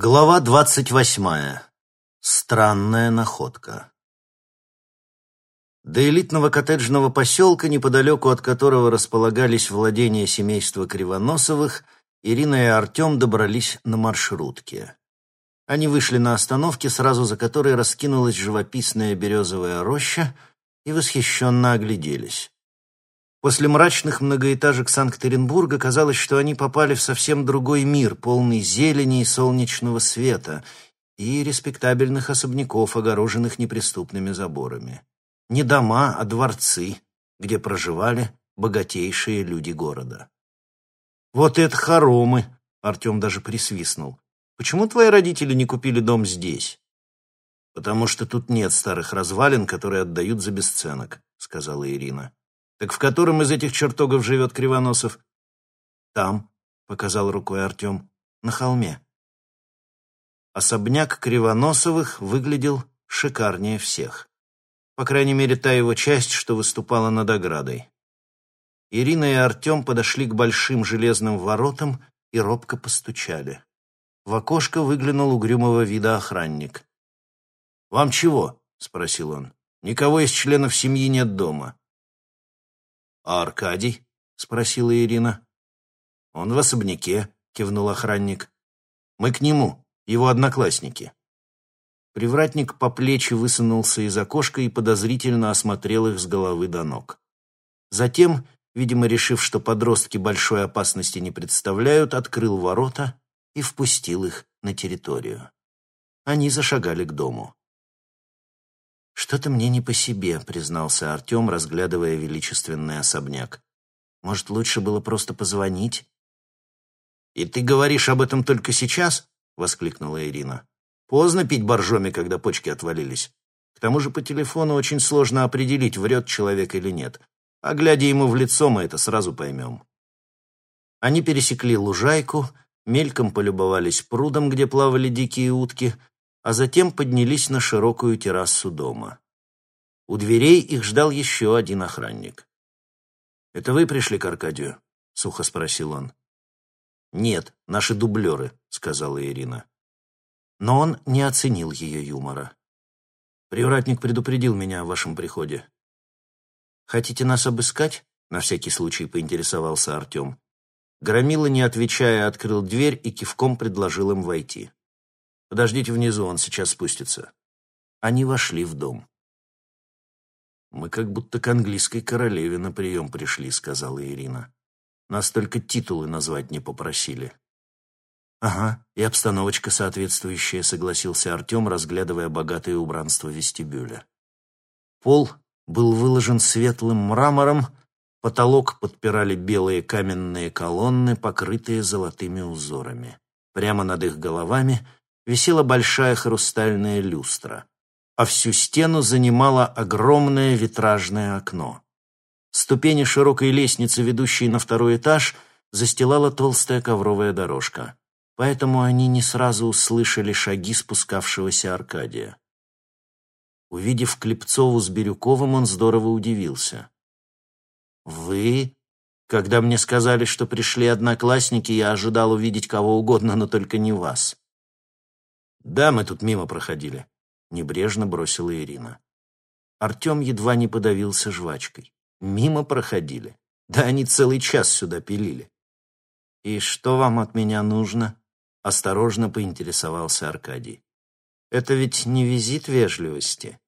Глава двадцать восьмая. Странная находка. До элитного коттеджного поселка, неподалеку от которого располагались владения семейства Кривоносовых, Ирина и Артем добрались на маршрутке. Они вышли на остановке, сразу за которой раскинулась живописная березовая роща, и восхищенно огляделись. После мрачных многоэтажек Санкт-Петербурга казалось, что они попали в совсем другой мир, полный зелени и солнечного света, и респектабельных особняков, огороженных неприступными заборами. Не дома, а дворцы, где проживали богатейшие люди города. «Вот это хоромы!» — Артем даже присвистнул. «Почему твои родители не купили дом здесь?» «Потому что тут нет старых развалин, которые отдают за бесценок», — сказала Ирина. Так в котором из этих чертогов живет Кривоносов? Там, показал рукой Артем, на холме. Особняк Кривоносовых выглядел шикарнее всех. По крайней мере, та его часть, что выступала над оградой. Ирина и Артем подошли к большим железным воротам и робко постучали. В окошко выглянул угрюмого вида охранник. «Вам чего?» — спросил он. «Никого из членов семьи нет дома». «А Аркадий?» — спросила Ирина. «Он в особняке», — кивнул охранник. «Мы к нему, его одноклассники». Привратник по плечи высунулся из окошка и подозрительно осмотрел их с головы до ног. Затем, видимо, решив, что подростки большой опасности не представляют, открыл ворота и впустил их на территорию. Они зашагали к дому. «Что-то мне не по себе», — признался Артем, разглядывая величественный особняк. «Может, лучше было просто позвонить?» «И ты говоришь об этом только сейчас?» — воскликнула Ирина. «Поздно пить боржоми, когда почки отвалились. К тому же по телефону очень сложно определить, врет человек или нет. А глядя ему в лицо, мы это сразу поймем». Они пересекли лужайку, мельком полюбовались прудом, где плавали дикие утки, а затем поднялись на широкую террасу дома. У дверей их ждал еще один охранник. «Это вы пришли к Аркадию?» — сухо спросил он. «Нет, наши дублеры», — сказала Ирина. Но он не оценил ее юмора. «Привратник предупредил меня о вашем приходе». «Хотите нас обыскать?» — на всякий случай поинтересовался Артем. Громила, не отвечая, открыл дверь и кивком предложил им войти. Подождите внизу, он сейчас спустится. Они вошли в дом. «Мы как будто к английской королеве на прием пришли», — сказала Ирина. «Нас только титулы назвать не попросили». «Ага, и обстановочка соответствующая», — согласился Артем, разглядывая богатое убранство вестибюля. Пол был выложен светлым мрамором, потолок подпирали белые каменные колонны, покрытые золотыми узорами. Прямо над их головами — висела большая хрустальная люстра, а всю стену занимало огромное витражное окно. Ступени широкой лестницы, ведущей на второй этаж, застилала толстая ковровая дорожка, поэтому они не сразу услышали шаги спускавшегося Аркадия. Увидев Клепцову с Бирюковым, он здорово удивился. «Вы?» Когда мне сказали, что пришли одноклассники, я ожидал увидеть кого угодно, но только не вас. «Да, мы тут мимо проходили», — небрежно бросила Ирина. Артем едва не подавился жвачкой. «Мимо проходили. Да они целый час сюда пилили». «И что вам от меня нужно?» — осторожно поинтересовался Аркадий. «Это ведь не визит вежливости».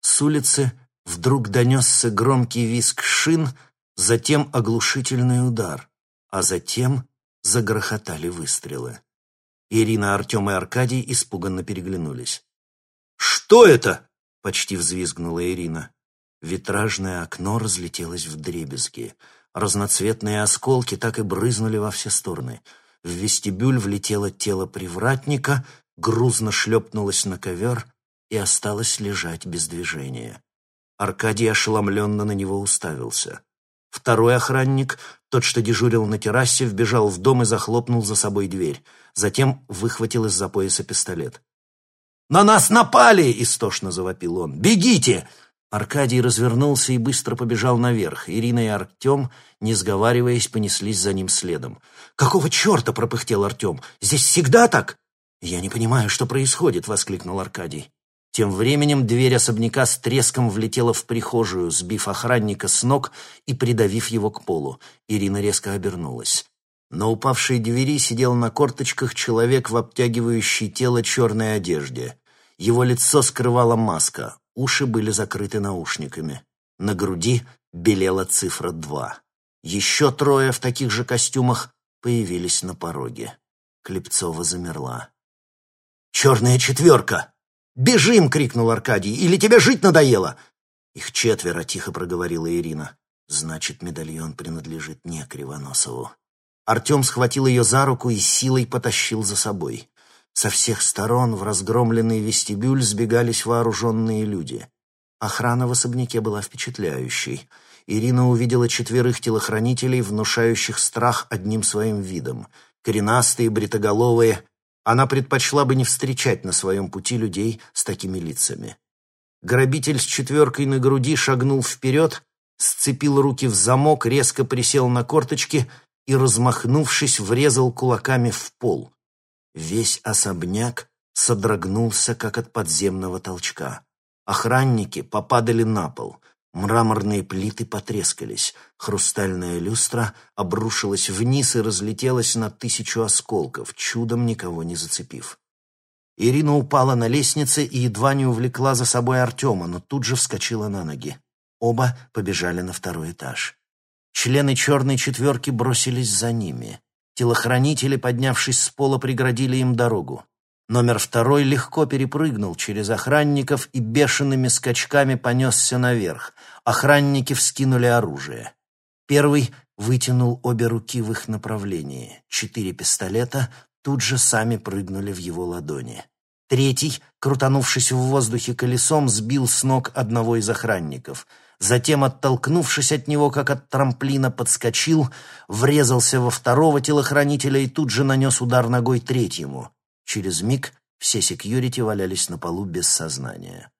С улицы вдруг донесся громкий визг шин, затем оглушительный удар, а затем загрохотали выстрелы. Ирина, Артем и Аркадий испуганно переглянулись. «Что это?» — почти взвизгнула Ирина. Витражное окно разлетелось в дребезги. Разноцветные осколки так и брызнули во все стороны. В вестибюль влетело тело привратника, грузно шлепнулось на ковер и осталось лежать без движения. Аркадий ошеломленно на него уставился. Второй охранник, тот, что дежурил на террасе, вбежал в дом и захлопнул за собой дверь. Затем выхватил из-за пояса пистолет. «На нас напали!» — истошно завопил он. «Бегите!» Аркадий развернулся и быстро побежал наверх. Ирина и Артем, не сговариваясь, понеслись за ним следом. «Какого черта?» — пропыхтел Артем. «Здесь всегда так?» «Я не понимаю, что происходит», — воскликнул Аркадий. Тем временем дверь особняка с треском влетела в прихожую, сбив охранника с ног и придавив его к полу. Ирина резко обернулась. На упавшей двери сидел на корточках человек в обтягивающей тело черной одежде. Его лицо скрывала маска, уши были закрыты наушниками. На груди белела цифра два. Еще трое в таких же костюмах появились на пороге. Клепцова замерла. «Черная четверка!» «Бежим!» — крикнул Аркадий. «Или тебе жить надоело?» «Их четверо», — тихо проговорила Ирина. «Значит, медальон принадлежит не Кривоносову». Артем схватил ее за руку и силой потащил за собой. Со всех сторон в разгромленный вестибюль сбегались вооруженные люди. Охрана в особняке была впечатляющей. Ирина увидела четверых телохранителей, внушающих страх одним своим видом. Коренастые, бритоголовые, она предпочла бы не встречать на своем пути людей с такими лицами. Грабитель с четверкой на груди шагнул вперед, сцепил руки в замок, резко присел на корточки и, размахнувшись, врезал кулаками в пол. Весь особняк содрогнулся, как от подземного толчка. Охранники попадали на пол — Мраморные плиты потрескались, хрустальная люстра обрушилась вниз и разлетелась на тысячу осколков, чудом никого не зацепив. Ирина упала на лестнице и едва не увлекла за собой Артема, но тут же вскочила на ноги. Оба побежали на второй этаж. Члены черной четверки бросились за ними. Телохранители, поднявшись с пола, преградили им дорогу. Номер второй легко перепрыгнул через охранников и бешеными скачками понесся наверх. Охранники вскинули оружие. Первый вытянул обе руки в их направлении. Четыре пистолета тут же сами прыгнули в его ладони. Третий, крутанувшись в воздухе колесом, сбил с ног одного из охранников. Затем, оттолкнувшись от него, как от трамплина, подскочил, врезался во второго телохранителя и тут же нанес удар ногой третьему. Через миг все секьюрити валялись на полу без сознания.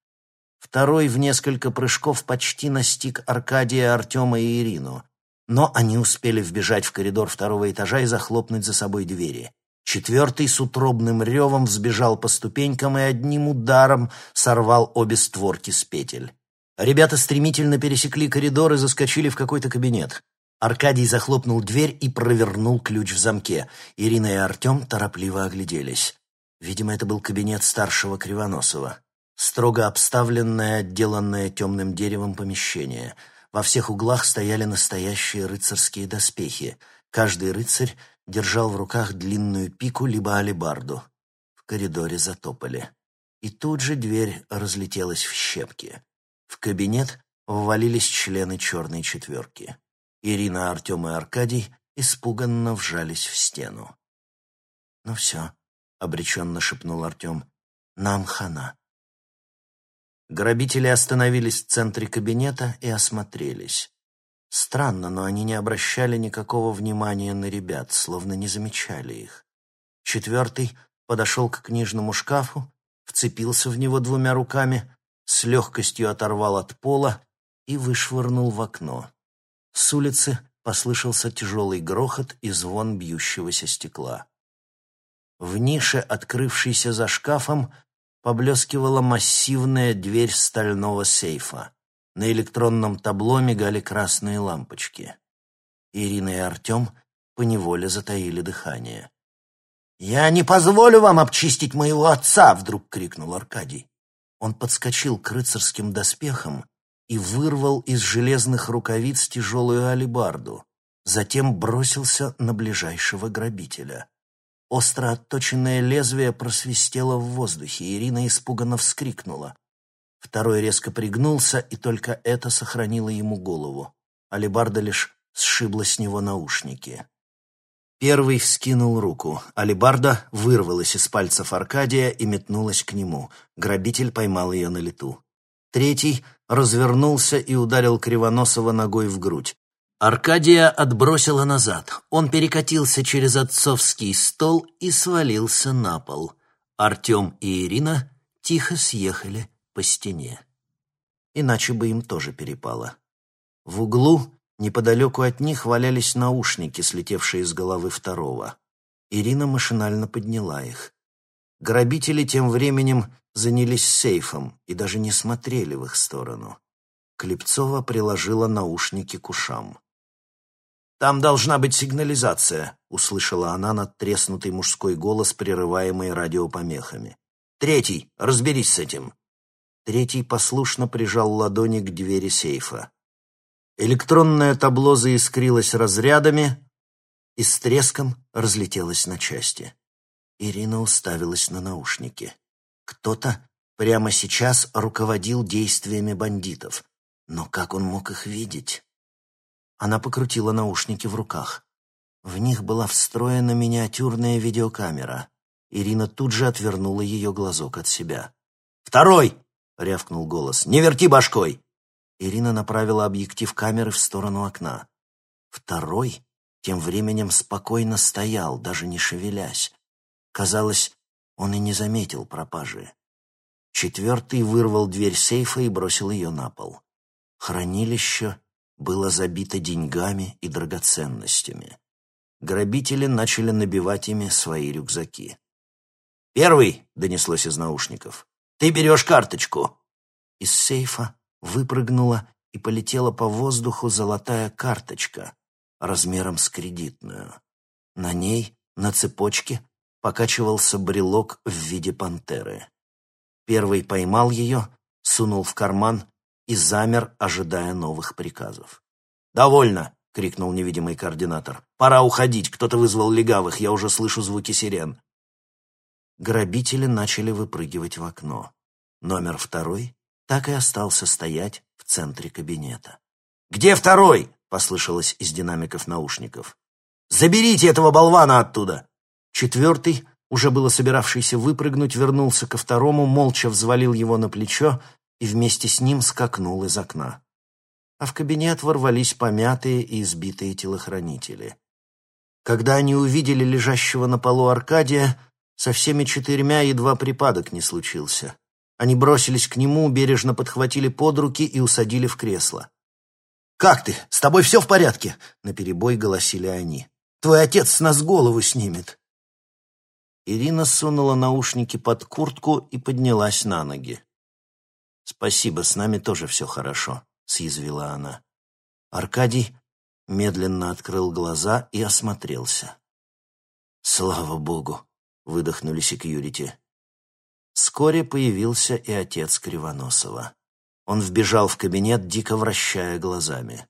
Второй в несколько прыжков почти настиг Аркадия, Артема и Ирину. Но они успели вбежать в коридор второго этажа и захлопнуть за собой двери. Четвертый с утробным ревом взбежал по ступенькам и одним ударом сорвал обе створки с петель. Ребята стремительно пересекли коридор и заскочили в какой-то кабинет. Аркадий захлопнул дверь и провернул ключ в замке. Ирина и Артем торопливо огляделись. Видимо, это был кабинет старшего Кривоносова. Строго обставленное, отделанное темным деревом помещение. Во всех углах стояли настоящие рыцарские доспехи. Каждый рыцарь держал в руках длинную пику либо алебарду. В коридоре затопали. И тут же дверь разлетелась в щепки. В кабинет ввалились члены черной четверки. Ирина, Артем и Аркадий испуганно вжались в стену. «Ну все», — обреченно шепнул Артем, — «нам хана». Грабители остановились в центре кабинета и осмотрелись. Странно, но они не обращали никакого внимания на ребят, словно не замечали их. Четвертый подошел к книжному шкафу, вцепился в него двумя руками, с легкостью оторвал от пола и вышвырнул в окно. С улицы послышался тяжелый грохот и звон бьющегося стекла. В нише, открывшейся за шкафом, поблескивала массивная дверь стального сейфа. На электронном табло мигали красные лампочки. Ирина и Артем поневоле затаили дыхание. «Я не позволю вам обчистить моего отца!» — вдруг крикнул Аркадий. Он подскочил к рыцарским доспехам и вырвал из железных рукавиц тяжелую алебарду. Затем бросился на ближайшего грабителя. Остро отточенное лезвие просвистело в воздухе, Ирина испуганно вскрикнула. Второй резко пригнулся, и только это сохранило ему голову. Алибарда лишь сшибла с него наушники. Первый вскинул руку. Алибарда вырвалась из пальцев Аркадия и метнулась к нему. Грабитель поймал ее на лету. Третий развернулся и ударил Кривоносова ногой в грудь. Аркадия отбросила назад. Он перекатился через отцовский стол и свалился на пол. Артем и Ирина тихо съехали по стене. Иначе бы им тоже перепало. В углу, неподалеку от них, валялись наушники, слетевшие с головы второго. Ирина машинально подняла их. Грабители тем временем занялись сейфом и даже не смотрели в их сторону. Клепцова приложила наушники к ушам. «Там должна быть сигнализация», — услышала она надтреснутый мужской голос, прерываемый радиопомехами. «Третий, разберись с этим». Третий послушно прижал ладони к двери сейфа. Электронное табло заискрилось разрядами и с треском разлетелось на части. Ирина уставилась на наушники. Кто-то прямо сейчас руководил действиями бандитов. Но как он мог их видеть? Она покрутила наушники в руках. В них была встроена миниатюрная видеокамера. Ирина тут же отвернула ее глазок от себя. «Второй!» — рявкнул голос. «Не верти башкой!» Ирина направила объектив камеры в сторону окна. Второй тем временем спокойно стоял, даже не шевелясь. Казалось, он и не заметил пропажи. Четвертый вырвал дверь сейфа и бросил ее на пол. Хранилище было забито деньгами и драгоценностями. Грабители начали набивать ими свои рюкзаки. «Первый!» — донеслось из наушников. «Ты берешь карточку!» Из сейфа выпрыгнула и полетела по воздуху золотая карточка размером с кредитную. На ней, на цепочке, покачивался брелок в виде пантеры. Первый поймал ее, сунул в карман и замер, ожидая новых приказов. «Довольно!» — крикнул невидимый координатор. «Пора уходить! Кто-то вызвал легавых, я уже слышу звуки сирен!» Грабители начали выпрыгивать в окно. Номер второй так и остался стоять в центре кабинета. «Где второй?» — послышалось из динамиков наушников. «Заберите этого болвана оттуда!» Четвертый, уже было собиравшийся выпрыгнуть, вернулся ко второму, молча взвалил его на плечо и вместе с ним скакнул из окна. А в кабинет ворвались помятые и избитые телохранители. Когда они увидели лежащего на полу Аркадия, со всеми четырьмя едва припадок не случился. Они бросились к нему, бережно подхватили под руки и усадили в кресло. «Как ты? С тобой все в порядке?» — наперебой голосили они. «Твой отец с нас голову снимет». Ирина сунула наушники под куртку и поднялась на ноги. «Спасибо, с нами тоже все хорошо», — съязвила она. Аркадий медленно открыл глаза и осмотрелся. «Слава богу!» — выдохнули секьюрити. Вскоре появился и отец Кривоносова. Он вбежал в кабинет, дико вращая глазами.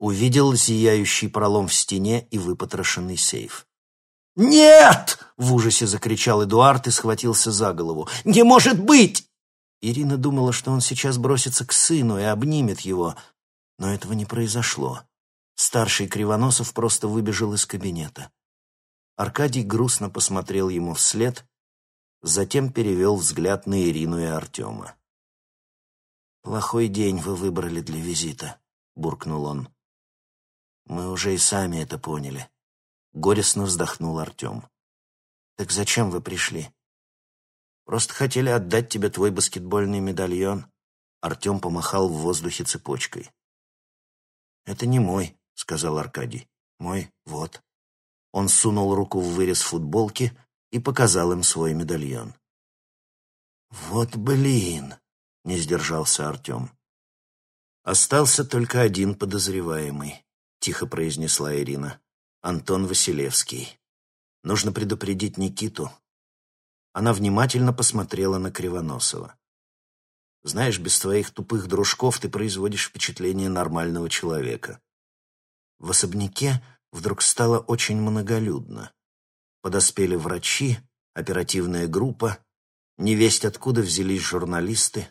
Увидел зияющий пролом в стене и выпотрошенный сейф. «Нет!» — в ужасе закричал Эдуард и схватился за голову. «Не может быть!» Ирина думала, что он сейчас бросится к сыну и обнимет его, но этого не произошло. Старший Кривоносов просто выбежал из кабинета. Аркадий грустно посмотрел ему вслед, затем перевел взгляд на Ирину и Артема. «Плохой день вы выбрали для визита», — буркнул он. «Мы уже и сами это поняли», — горестно вздохнул Артем. «Так зачем вы пришли?» Просто хотели отдать тебе твой баскетбольный медальон». Артем помахал в воздухе цепочкой. «Это не мой», — сказал Аркадий. «Мой, вот». Он сунул руку в вырез футболки и показал им свой медальон. «Вот блин!» — не сдержался Артем. «Остался только один подозреваемый», — тихо произнесла Ирина. «Антон Василевский. Нужно предупредить Никиту, она внимательно посмотрела на Кривоносова. «Знаешь, без твоих тупых дружков ты производишь впечатление нормального человека». В особняке вдруг стало очень многолюдно. Подоспели врачи, оперативная группа, невесть откуда взялись журналисты.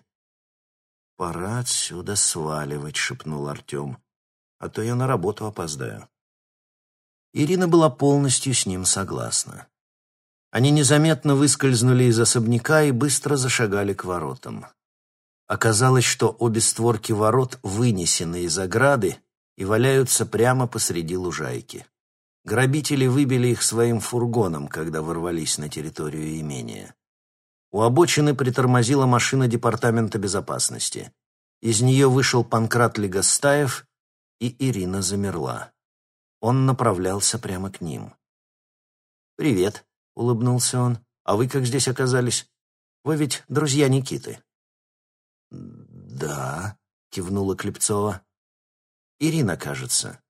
«Пора отсюда сваливать», — шепнул Артем, — «а то я на работу опоздаю». Ирина была полностью с ним согласна. Они незаметно выскользнули из особняка и быстро зашагали к воротам. Оказалось, что обе створки ворот вынесены из ограды и валяются прямо посреди лужайки. Грабители выбили их своим фургоном, когда ворвались на территорию имения. У обочины притормозила машина Департамента безопасности. Из нее вышел Панкрат Легостаев, и Ирина замерла. Он направлялся прямо к ним. «Привет», — улыбнулся он. А вы как здесь оказались? Вы ведь друзья Никиты». «Да», — кивнула Клепцова. «Ирина, кажется».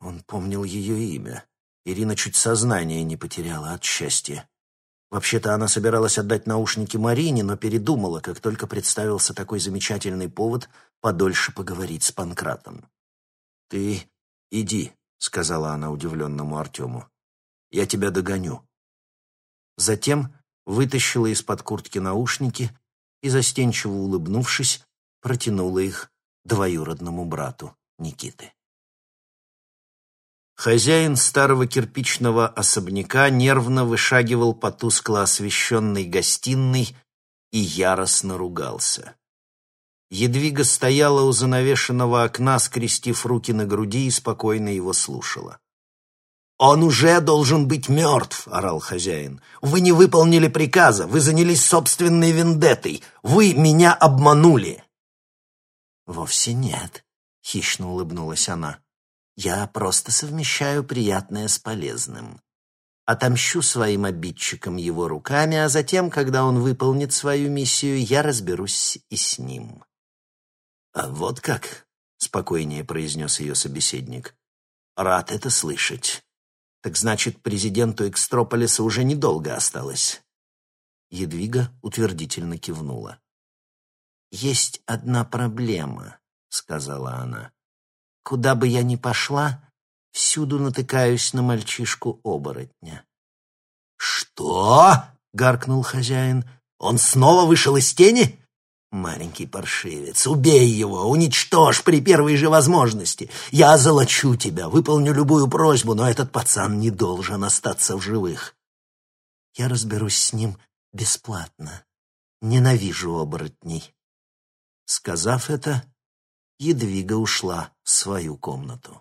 Он помнил ее имя. Ирина чуть сознание не потеряла от счастья. Вообще-то она собиралась отдать наушники Марине, но передумала, как только представился такой замечательный повод подольше поговорить с Панкратом. «Ты иди», — сказала она удивленному Артему. «Я тебя догоню». Затем вытащила из-под куртки наушники и, застенчиво улыбнувшись, протянула их двоюродному брату Никиты. Хозяин старого кирпичного особняка нервно вышагивал по тускло освещенной гостиной и яростно ругался. Едвига стояла у занавешенного окна, скрестив руки на груди и спокойно его слушала. «Он уже должен быть мертв!» — орал хозяин. «Вы не выполнили приказа, вы занялись собственной вендеттой, вы меня обманули!» «Вовсе нет», — хищно улыбнулась она. Я просто совмещаю приятное с полезным. Отомщу своим обидчикам его руками, а затем, когда он выполнит свою миссию, я разберусь и с ним. «А вот как?» — спокойнее произнес ее собеседник. «Рад это слышать. Так значит, президенту Экстрополиса уже недолго осталось». Едвига утвердительно кивнула. «Есть одна проблема», — сказала она. Куда бы я ни пошла, всюду натыкаюсь на мальчишку-оборотня. «Что?» — гаркнул хозяин. «Он снова вышел из тени?» «Маленький паршивец, убей его, уничтожь при первой же возможности. Я озолочу тебя, выполню любую просьбу, но этот пацан не должен остаться в живых». «Я разберусь с ним бесплатно. Ненавижу оборотней». Сказав это, Едвига ушла свою комнату.